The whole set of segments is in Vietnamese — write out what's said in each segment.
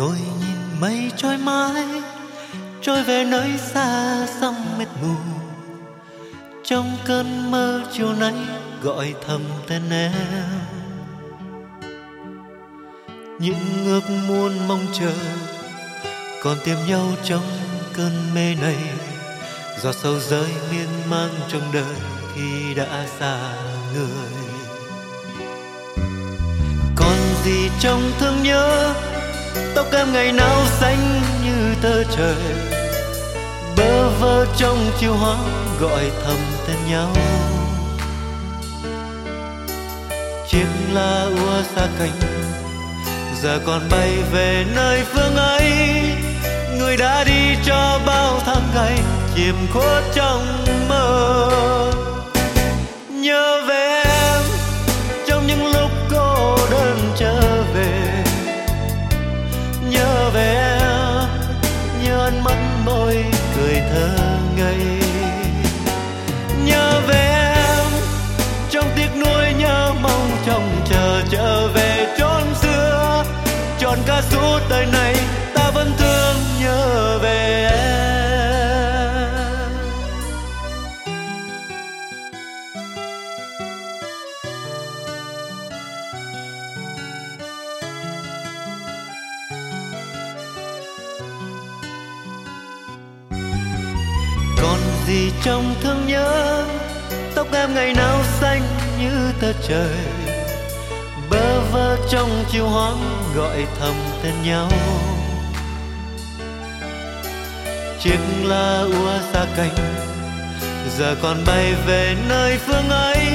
ngồi nhìn mây trôi mãi, trôi về nơi xa xăm mịt mù. Trong cơn mơ chiều nay gọi thầm tên em. Những ước muôn mong chờ còn tìm nhau trong cơn mê này. Giọt sâu rơi miên man trong đời khi đã xa người. Còn gì trong thương nhớ? Tóc em ngày nào xanh như tơ trời. Bơ vơ trong chiều hoang gọi thầm tên nhau. Chiếc lá úa xa cánh, giờ còn bay về nơi phương ấy. Người đã đi cho bao tháng ngày, chìm khuất trong mơ. Trong tiếc nuối nhớ mong trông chờ trở về chốn xưa. Tròn ca suốt đời này ta vẫn thương nhớ về em. Còn gì trong thương nhớ? Tóc em ngày nào xanh như tờ trời, bơ vơ trong chiều hoang gọi thầm tên nhau. Chiếc lá úa xa cánh giờ còn bay về nơi phương ấy.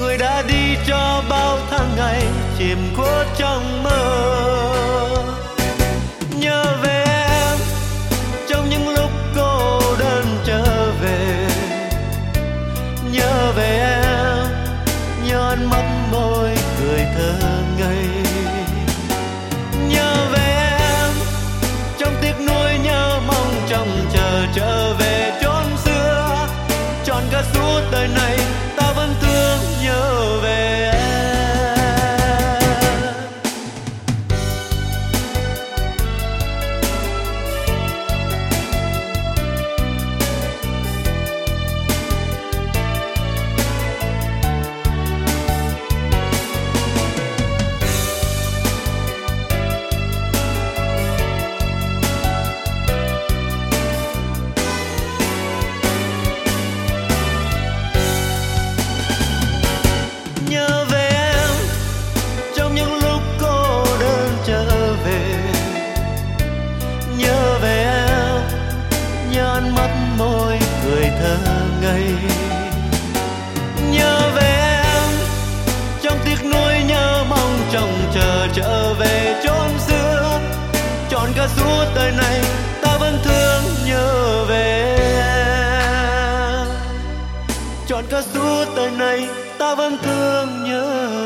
Người đã đi cho bao tháng ngày, chìm khuất trong mơ. Thơ ngây nhớ về em trong tiếc nuối nhớ mong trông chờ trở về chốn xưa tròn cả suốt đời này nhớ về em trong những lúc cô đơn trở về. Nhớ về em, nhớ ánh mắt môi cười thơ ngây. Nhớ về em trong tiếc nuối nhớ mong chồng chờ trở về chốn xưa. Trọn cả suốt đời này ta vẫn thương nhớ về em. Trọn cả suốt đời này ta vẫn thương nhớ